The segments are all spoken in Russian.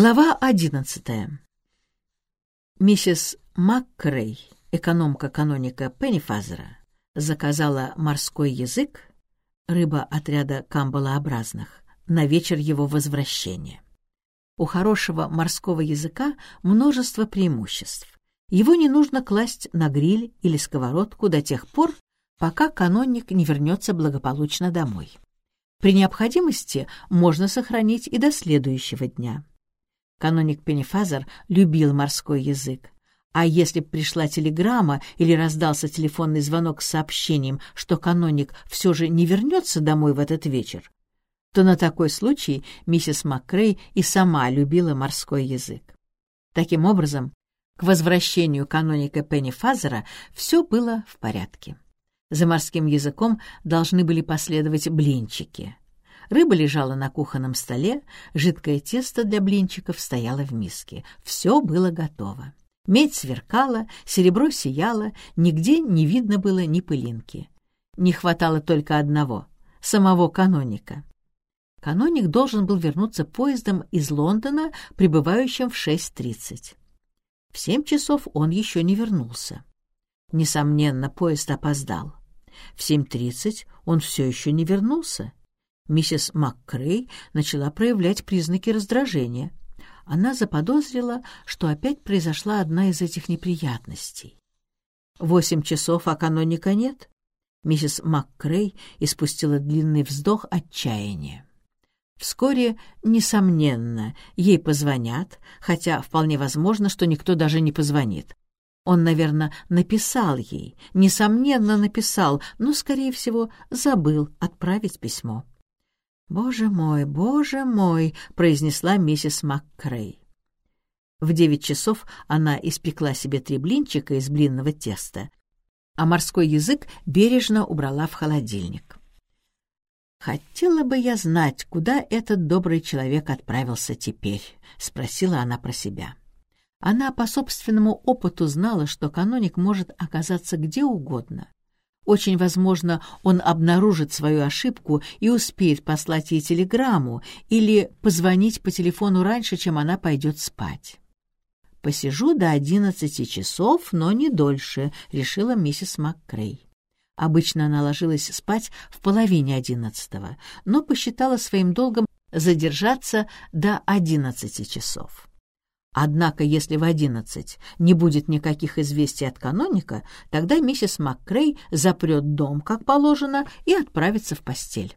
Глава одиннадцатая. Миссис Маккрей, экономка каноника Пеннифазера, заказала морской язык, рыба отряда камбалообразных, на вечер его возвращения. У хорошего морского языка множество преимуществ. Его не нужно класть на гриль или сковородку до тех пор, пока каноник не вернется благополучно домой. При необходимости можно сохранить и до следующего дня. Каноник Пеннифазер любил морской язык, а если пришла телеграмма или раздался телефонный звонок с сообщением, что каноник все же не вернется домой в этот вечер, то на такой случай миссис МакКрей и сама любила морской язык. Таким образом, к возвращению каноника Пеннифазера все было в порядке. За морским языком должны были последовать блинчики. Рыба лежала на кухонном столе, жидкое тесто для блинчиков стояло в миске. Все было готово. Медь сверкала, серебро сияло, нигде не видно было ни пылинки. Не хватало только одного — самого каноника. Каноник должен был вернуться поездом из Лондона, прибывающим в 6.30. В семь часов он еще не вернулся. Несомненно, поезд опоздал. В 7.30 он все еще не вернулся. Миссис МакКрей начала проявлять признаки раздражения. Она заподозрила, что опять произошла одна из этих неприятностей. Восемь часов, а каноника нет. Миссис МакКрей испустила длинный вздох отчаяния. Вскоре, несомненно, ей позвонят, хотя вполне возможно, что никто даже не позвонит. Он, наверное, написал ей, несомненно написал, но, скорее всего, забыл отправить письмо. «Боже мой, боже мой!» — произнесла миссис МакКрей. В девять часов она испекла себе три блинчика из блинного теста, а морской язык бережно убрала в холодильник. «Хотела бы я знать, куда этот добрый человек отправился теперь», — спросила она про себя. Она по собственному опыту знала, что каноник может оказаться где угодно. Очень возможно, он обнаружит свою ошибку и успеет послать ей телеграмму или позвонить по телефону раньше, чем она пойдет спать. «Посижу до одиннадцати часов, но не дольше», — решила миссис МакКрей. Обычно она ложилась спать в половине одиннадцатого, но посчитала своим долгом задержаться до одиннадцати часов. Однако, если в одиннадцать не будет никаких известий от каноника, тогда миссис МакКрей запрет дом, как положено, и отправится в постель.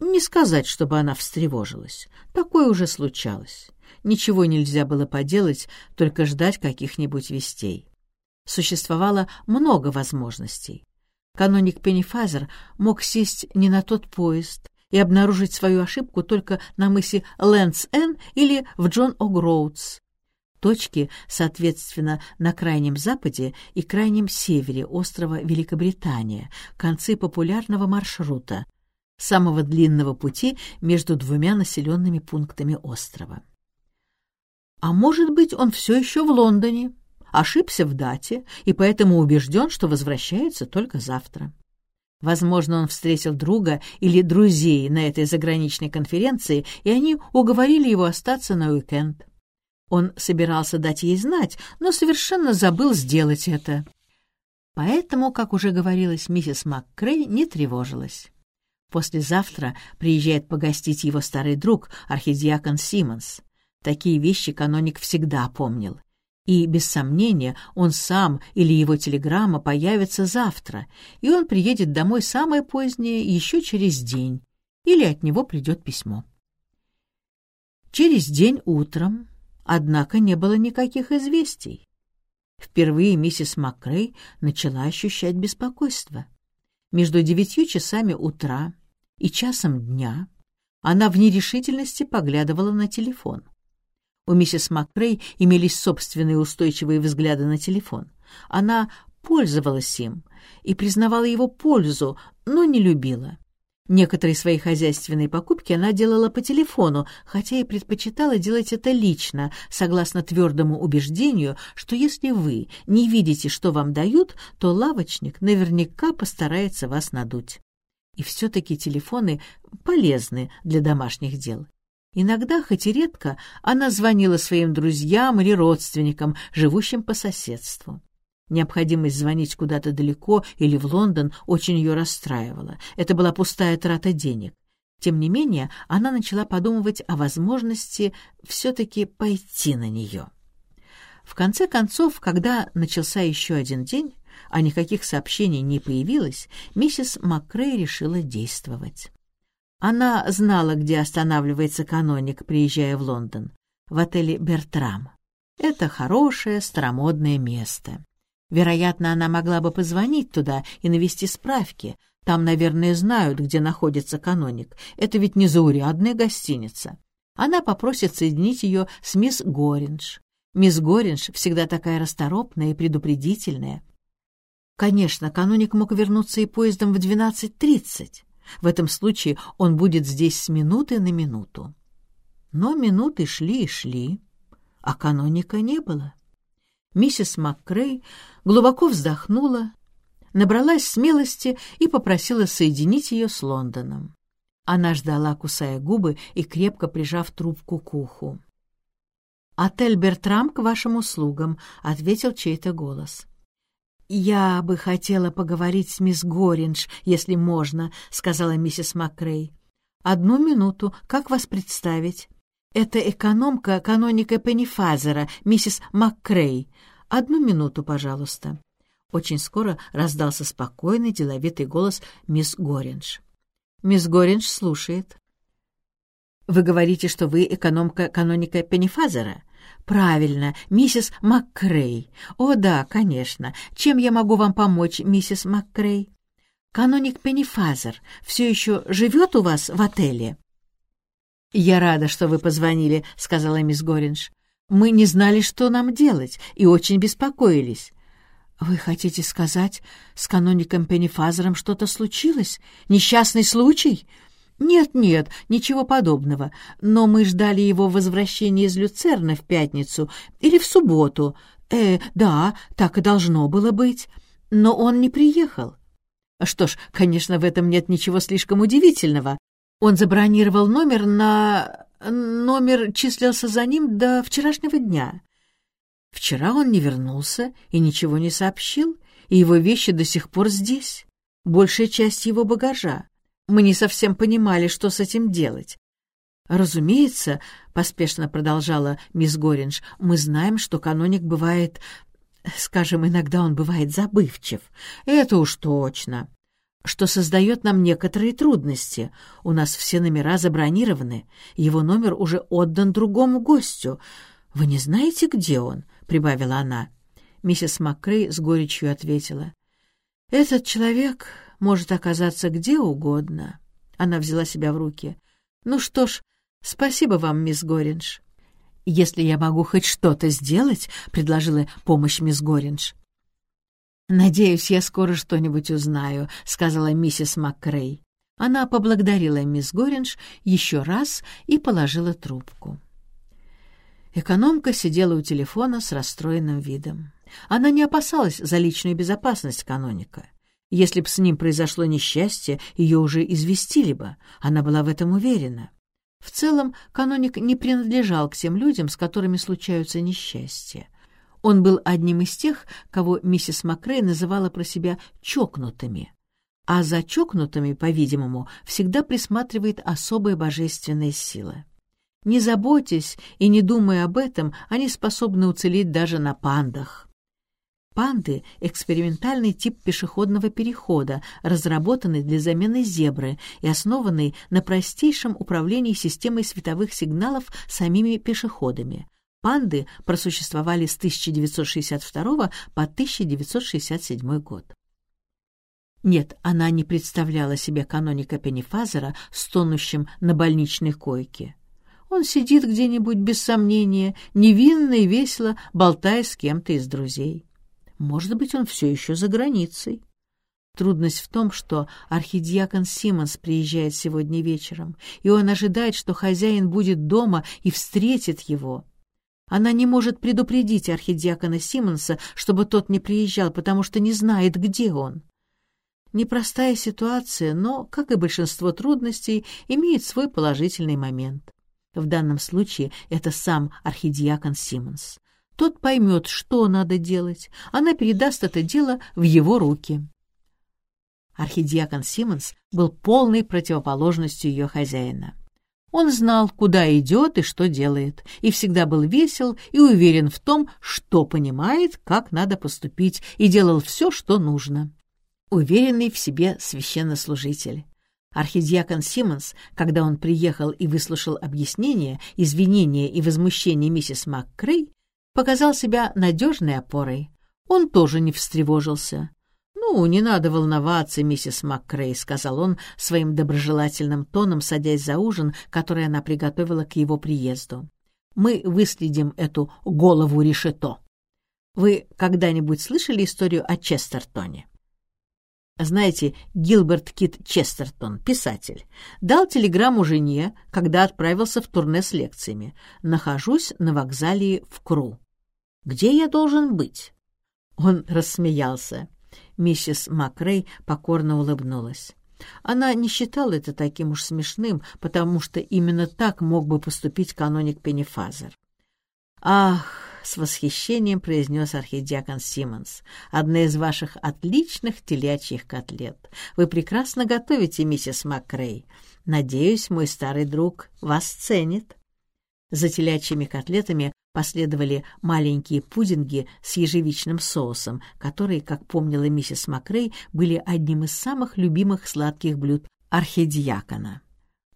Не сказать, чтобы она встревожилась. Такое уже случалось. Ничего нельзя было поделать, только ждать каких-нибудь вестей существовало много возможностей. Каноник Пеннифазер мог сесть не на тот поезд и обнаружить свою ошибку только на мысе Лэндс-Эн или в Джон О'Гроудс. Точки, соответственно, на крайнем западе и крайнем севере острова Великобритания, концы популярного маршрута, самого длинного пути между двумя населенными пунктами острова. А может быть, он все еще в Лондоне, ошибся в дате и поэтому убежден, что возвращается только завтра. Возможно, он встретил друга или друзей на этой заграничной конференции, и они уговорили его остаться на уикенд. Он собирался дать ей знать, но совершенно забыл сделать это. Поэтому, как уже говорилось, миссис МакКрей не тревожилась. Послезавтра приезжает погостить его старый друг, архидиакон Симмонс. Такие вещи каноник всегда помнил. И, без сомнения, он сам или его телеграмма появится завтра, и он приедет домой самое позднее еще через день, или от него придет письмо. Через день утром, однако, не было никаких известий. Впервые миссис Макрей начала ощущать беспокойство. Между девятью часами утра и часом дня она в нерешительности поглядывала на телефон. У миссис МакКрей имелись собственные устойчивые взгляды на телефон. Она пользовалась им и признавала его пользу, но не любила. Некоторые свои хозяйственные покупки она делала по телефону, хотя и предпочитала делать это лично, согласно твердому убеждению, что если вы не видите, что вам дают, то лавочник наверняка постарается вас надуть. И все-таки телефоны полезны для домашних дел. Иногда, хоть и редко, она звонила своим друзьям или родственникам, живущим по соседству. Необходимость звонить куда-то далеко или в Лондон очень ее расстраивала. Это была пустая трата денег. Тем не менее, она начала подумывать о возможности все-таки пойти на нее. В конце концов, когда начался еще один день, а никаких сообщений не появилось, миссис МакКрей решила действовать. Она знала, где останавливается каноник, приезжая в Лондон, в отеле «Бертрам». Это хорошее, старомодное место. Вероятно, она могла бы позвонить туда и навести справки. Там, наверное, знают, где находится каноник. Это ведь не заурядная гостиница. Она попросит соединить ее с мисс Горинж. Мисс Горинж всегда такая расторопная и предупредительная. Конечно, каноник мог вернуться и поездом в 12.30. В этом случае он будет здесь с минуты на минуту. Но минуты шли и шли, а каноника не было. Миссис МакКрей глубоко вздохнула, набралась смелости и попросила соединить ее с Лондоном. Она ждала, кусая губы и крепко прижав трубку к уху. «Отель Бертрам к вашим услугам», — ответил чей-то голос. «Я бы хотела поговорить с мисс Горинж, если можно», — сказала миссис МакКрей. «Одну минуту. Как вас представить?» «Это экономка каноника Пеннифазера, миссис МакКрей. Одну минуту, пожалуйста». Очень скоро раздался спокойный, деловитый голос мисс Горинж. «Мисс Горинж слушает». «Вы говорите, что вы экономка каноника Пеннифазера?» «Правильно, миссис МакКрей. О, да, конечно. Чем я могу вам помочь, миссис МакКрей?» «Каноник Пеннифазер все еще живет у вас в отеле?» «Я рада, что вы позвонили», — сказала мисс Горинж. «Мы не знали, что нам делать, и очень беспокоились». «Вы хотите сказать, с каноником Пеннифазером что-то случилось? Несчастный случай?» «Нет-нет, ничего подобного. Но мы ждали его возвращения из Люцерна в пятницу или в субботу. Э, да, так и должно было быть. Но он не приехал. Что ж, конечно, в этом нет ничего слишком удивительного. Он забронировал номер на... Номер числился за ним до вчерашнего дня. Вчера он не вернулся и ничего не сообщил, и его вещи до сих пор здесь. Большая часть его багажа. Мы не совсем понимали, что с этим делать. «Разумеется», — поспешно продолжала мисс Горинж, «мы знаем, что каноник бывает, скажем, иногда он бывает забывчив. Это уж точно. Что создает нам некоторые трудности. У нас все номера забронированы, его номер уже отдан другому гостю. Вы не знаете, где он?» — прибавила она. Миссис Маккрей с горечью ответила. «Этот человек может оказаться где угодно. Она взяла себя в руки. «Ну что ж, спасибо вам, мисс Горинж». «Если я могу хоть что-то сделать», — предложила помощь мисс Горинж. «Надеюсь, я скоро что-нибудь узнаю», — сказала миссис МакКрей. Она поблагодарила мисс Горинж еще раз и положила трубку. Экономка сидела у телефона с расстроенным видом. Она не опасалась за личную безопасность каноника. Если б с ним произошло несчастье, ее уже известили бы, она была в этом уверена. В целом, каноник не принадлежал к тем людям, с которыми случаются несчастья. Он был одним из тех, кого миссис Макрей называла про себя «чокнутыми». А за чокнутыми, по-видимому, всегда присматривает особая божественная сила. Не заботясь и не думая об этом, они способны уцелеть даже на пандах. Панды — экспериментальный тип пешеходного перехода, разработанный для замены зебры и основанный на простейшем управлении системой световых сигналов самими пешеходами. Панды просуществовали с 1962 по 1967 год. Нет, она не представляла себе каноника Пеннифазера, стонущим на больничной койке. Он сидит где-нибудь, без сомнения, невинно и весело, болтая с кем-то из друзей. Может быть, он все еще за границей. Трудность в том, что архидиакон Симонс приезжает сегодня вечером, и он ожидает, что хозяин будет дома и встретит его. Она не может предупредить архидиакона Симонса, чтобы тот не приезжал, потому что не знает, где он. Непростая ситуация, но, как и большинство трудностей, имеет свой положительный момент. В данном случае это сам архидиакон Симмонс. Тот поймет, что надо делать. Она передаст это дело в его руки. Архидиакон Симмонс был полной противоположностью ее хозяина. Он знал, куда идет и что делает, и всегда был весел и уверен в том, что понимает, как надо поступить, и делал все, что нужно. Уверенный в себе священнослужитель. Архидиакон Симмонс, когда он приехал и выслушал объяснения, извинения и возмущения миссис МакКрей, показал себя надежной опорой. Он тоже не встревожился. «Ну, не надо волноваться, миссис МакКрей», — сказал он своим доброжелательным тоном, садясь за ужин, который она приготовила к его приезду. «Мы выследим эту голову решето. Вы когда-нибудь слышали историю о Честертоне?» Знаете, Гилберт Кит Честертон, писатель, дал телеграмму жене, когда отправился в турне с лекциями. «Нахожусь на вокзале в Кру. Где я должен быть?» Он рассмеялся. Миссис Макрей покорно улыбнулась. Она не считала это таким уж смешным, потому что именно так мог бы поступить каноник Пеннифазер. «Ах!» — с восхищением произнес архидиакон Симмонс. «Одна из ваших отличных телячьих котлет. Вы прекрасно готовите, миссис Макрей. Надеюсь, мой старый друг вас ценит». За телячьими котлетами последовали маленькие пудинги с ежевичным соусом, которые, как помнила миссис Макрей, были одним из самых любимых сладких блюд архидиакона.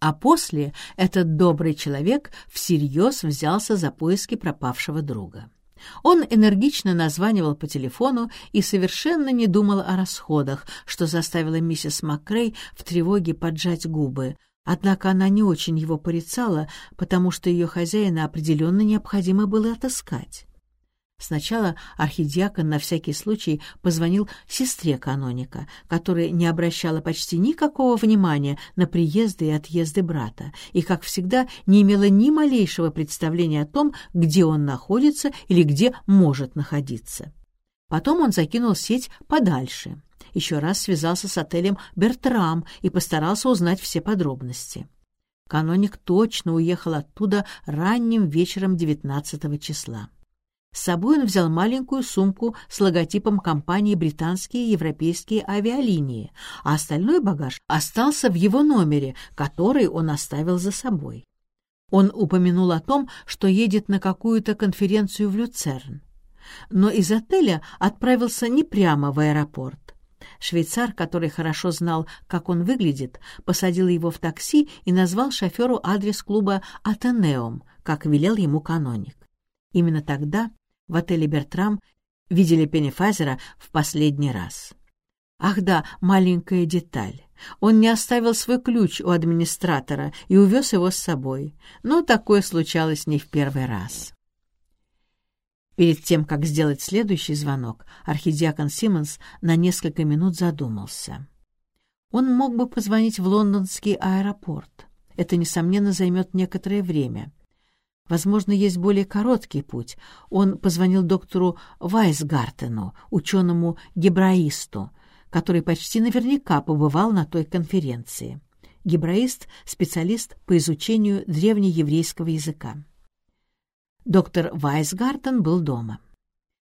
А после этот добрый человек всерьез взялся за поиски пропавшего друга. Он энергично названивал по телефону и совершенно не думал о расходах, что заставило миссис Макрей в тревоге поджать губы, Однако она не очень его порицала, потому что ее хозяина определенно необходимо было отыскать. Сначала архидиакон на всякий случай позвонил сестре каноника, которая не обращала почти никакого внимания на приезды и отъезды брата, и, как всегда, не имела ни малейшего представления о том, где он находится или где может находиться. Потом он закинул сеть подальше — еще раз связался с отелем «Бертрам» и постарался узнать все подробности. Каноник точно уехал оттуда ранним вечером 19 числа. С собой он взял маленькую сумку с логотипом компании «Британские и европейские авиалинии», а остальной багаж остался в его номере, который он оставил за собой. Он упомянул о том, что едет на какую-то конференцию в Люцерн. Но из отеля отправился не прямо в аэропорт. Швейцар, который хорошо знал, как он выглядит, посадил его в такси и назвал шоферу адрес клуба «Атенеум», как велел ему каноник. Именно тогда в отеле «Бертрам» видели Пеннифазера в последний раз. Ах да, маленькая деталь. Он не оставил свой ключ у администратора и увез его с собой, но такое случалось не в первый раз. Перед тем, как сделать следующий звонок, архидиакон Симмонс на несколько минут задумался. Он мог бы позвонить в лондонский аэропорт. Это, несомненно, займет некоторое время. Возможно, есть более короткий путь. Он позвонил доктору Вайсгартену, ученому-гебраисту, который почти наверняка побывал на той конференции. Гебраист — специалист по изучению древнееврейского языка. Доктор Вайсгартен был дома.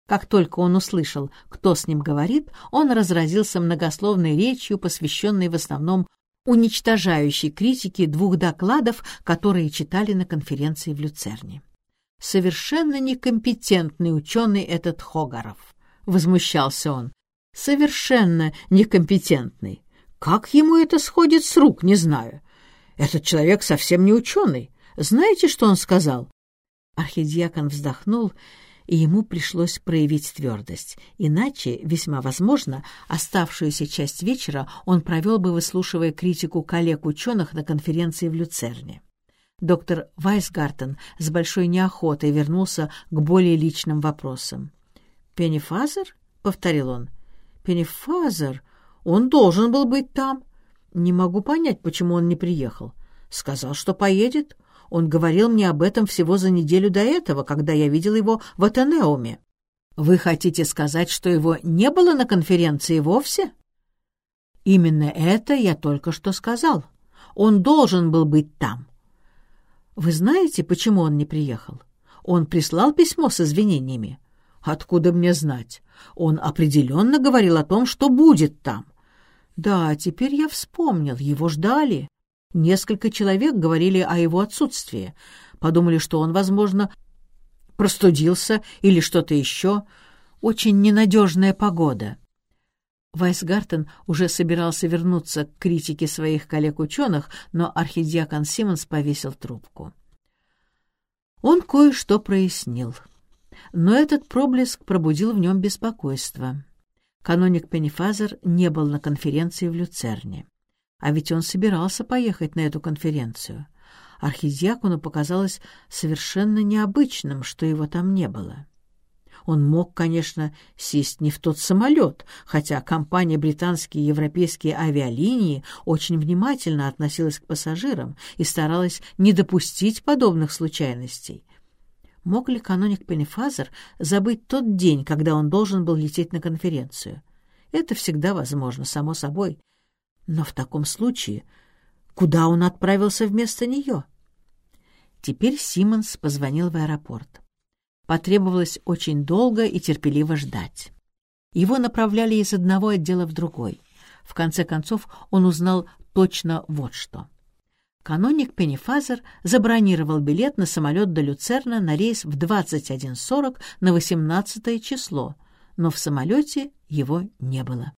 Как только он услышал, кто с ним говорит, он разразился многословной речью, посвященной в основном уничтожающей критике двух докладов, которые читали на конференции в Люцерне. «Совершенно некомпетентный ученый этот Хогаров», — возмущался он. «Совершенно некомпетентный. Как ему это сходит с рук, не знаю. Этот человек совсем не ученый. Знаете, что он сказал? Архидиакон вздохнул, и ему пришлось проявить твердость. Иначе, весьма возможно, оставшуюся часть вечера он провел бы, выслушивая критику коллег-ученых на конференции в Люцерне. Доктор Вайсгартен с большой неохотой вернулся к более личным вопросам. «Пеннифазер?» — повторил он. «Пеннифазер? Он должен был быть там. Не могу понять, почему он не приехал. Сказал, что поедет. Он говорил мне об этом всего за неделю до этого, когда я видел его в Атенеуме. Вы хотите сказать, что его не было на конференции вовсе? Именно это я только что сказал. Он должен был быть там. Вы знаете, почему он не приехал? Он прислал письмо с извинениями. Откуда мне знать? Он определенно говорил о том, что будет там. Да, теперь я вспомнил, его ждали. Несколько человек говорили о его отсутствии. Подумали, что он, возможно, простудился или что-то еще. Очень ненадежная погода. Вайсгартен уже собирался вернуться к критике своих коллег-ученых, но архидиакон Симмонс повесил трубку. Он кое-что прояснил. Но этот проблеск пробудил в нем беспокойство. Каноник Пеннифазер не был на конференции в Люцерне. А ведь он собирался поехать на эту конференцию. Архидиакону показалось совершенно необычным, что его там не было. Он мог, конечно, сесть не в тот самолет, хотя компания «Британские и европейские авиалинии» очень внимательно относилась к пассажирам и старалась не допустить подобных случайностей. Мог ли каноник Пеннифазер забыть тот день, когда он должен был лететь на конференцию? Это всегда возможно, само собой. Но в таком случае куда он отправился вместо нее? Теперь Симмонс позвонил в аэропорт. Потребовалось очень долго и терпеливо ждать. Его направляли из одного отдела в другой. В конце концов он узнал точно вот что — каноник Пеннифазер забронировал билет на самолет до Люцерна на рейс в 21.40 на 18 число, но в самолете его не было.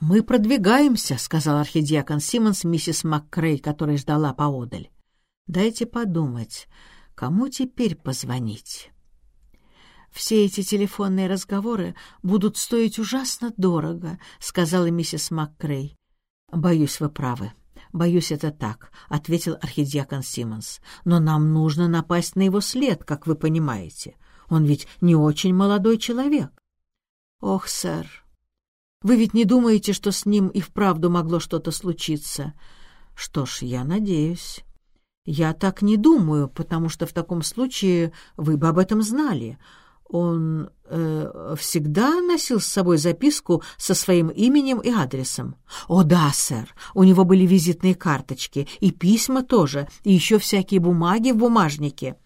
«Мы продвигаемся», — сказал архидиакон Симмонс миссис МакКрей, которая ждала поодаль. «Дайте подумать, кому теперь позвонить?» «Все эти телефонные разговоры будут стоить ужасно дорого», — сказала миссис МакКрей. «Боюсь, вы правы», «Боюсь, это так», — ответил архидиакон Симмонс. «Но нам нужно напасть на его след, как вы понимаете. Он ведь не очень молодой человек». «Ох, сэр, вы ведь не думаете, что с ним и вправду могло что-то случиться?» «Что ж, я надеюсь». «Я так не думаю, потому что в таком случае вы бы об этом знали. Он э, всегда носил с собой записку со своим именем и адресом. О да, сэр, у него были визитные карточки, и письма тоже, и еще всякие бумаги в бумажнике.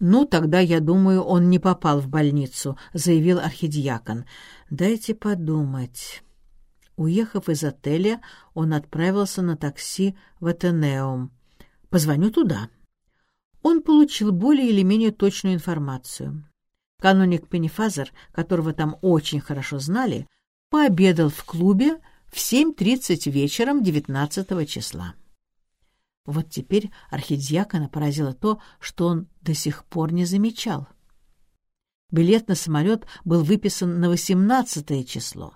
«Ну, тогда, я думаю, он не попал в больницу», — заявил архидиакон. «Дайте подумать». Уехав из отеля, он отправился на такси в Этенеум. «Позвоню туда». Он получил более или менее точную информацию. Каноник Пеннифазер, которого там очень хорошо знали, пообедал в клубе в 7.30 вечером 19 числа. Вот теперь архидиакона поразило то, что он до сих пор не замечал. Билет на самолет был выписан на 18 число,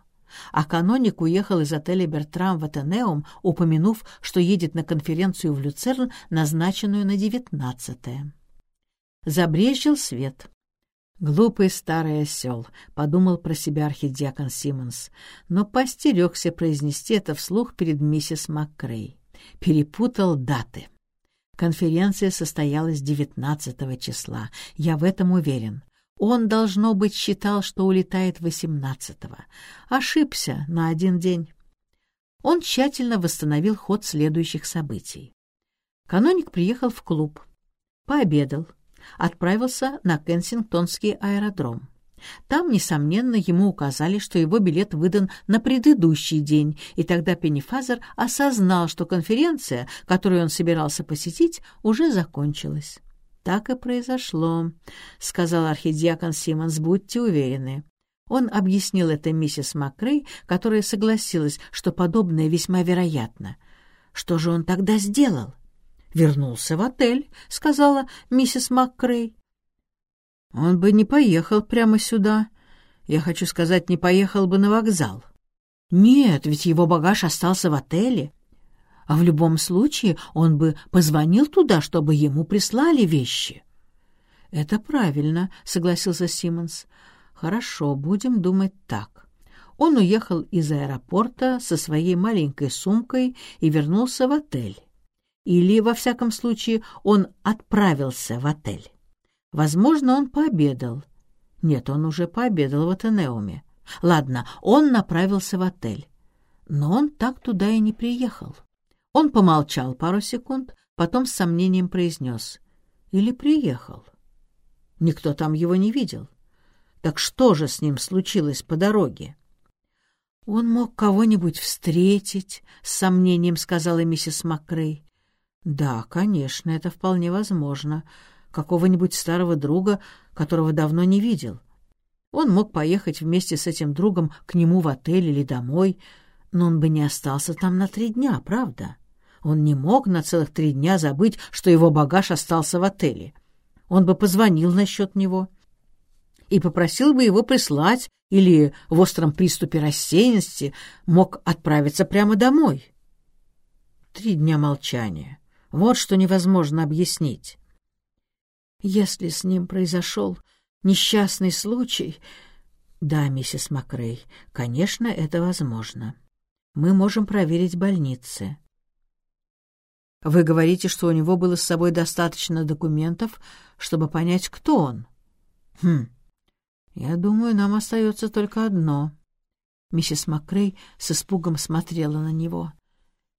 а каноник уехал из отеля «Бертрам» в Атенеум, упомянув, что едет на конференцию в Люцерн, назначенную на 19 -е. Забрежил свет. «Глупый старый осел», — подумал про себя архидиакон Симмонс, но постерегся произнести это вслух перед миссис МакКрей. Перепутал даты. Конференция состоялась 19 числа, я в этом уверен. Он, должно быть, считал, что улетает 18-го. Ошибся на один день. Он тщательно восстановил ход следующих событий. Каноник приехал в клуб, пообедал, отправился на Кенсингтонский аэродром. Там, несомненно, ему указали, что его билет выдан на предыдущий день, и тогда Пеннифазер осознал, что конференция, которую он собирался посетить, уже закончилась. «Так и произошло», — сказал архидиакон Симмонс, — «будьте уверены». Он объяснил это миссис Макрей, которая согласилась, что подобное весьма вероятно. Что же он тогда сделал? вернулся в отель», — сказала миссис МакКрей. «Он бы не поехал прямо сюда. Я хочу сказать, не поехал бы на вокзал. Нет, ведь его багаж остался в отеле. А в любом случае он бы позвонил туда, чтобы ему прислали вещи». «Это правильно», — согласился Симмонс. «Хорошо, будем думать так». Он уехал из аэропорта со своей маленькой сумкой и вернулся в отель. Или, во всяком случае, он отправился в отель. Возможно, он пообедал. Нет, он уже пообедал в Атенеуме. Ладно, он направился в отель. Но он так туда и не приехал. Он помолчал пару секунд, потом с сомнением произнес. «Или приехал?» Никто там его не видел. Так что же с ним случилось по дороге? «Он мог кого-нибудь встретить», — с сомнением сказала миссис Макрей. «Да, конечно, это вполне возможно. Какого-нибудь старого друга, которого давно не видел. Он мог поехать вместе с этим другом к нему в отель или домой, но он бы не остался там на три дня, правда? Он не мог на целых три дня забыть, что его багаж остался в отеле. Он бы позвонил насчет него и попросил бы его прислать или в остром приступе рассеянности мог отправиться прямо домой. Три дня молчания. Вот что невозможно объяснить. Если с ним произошел несчастный случай... Да, миссис Макрей, конечно, это возможно. Мы можем проверить больницы. Вы говорите, что у него было с собой достаточно документов, чтобы понять, кто он? Хм, я думаю, нам остается только одно. Миссис Макрей с испугом смотрела на него.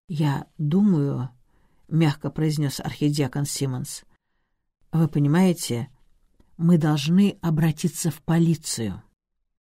Я думаю, — мягко произнес архидиакон Симмонс, — вы понимаете, мы должны обратиться в полицию.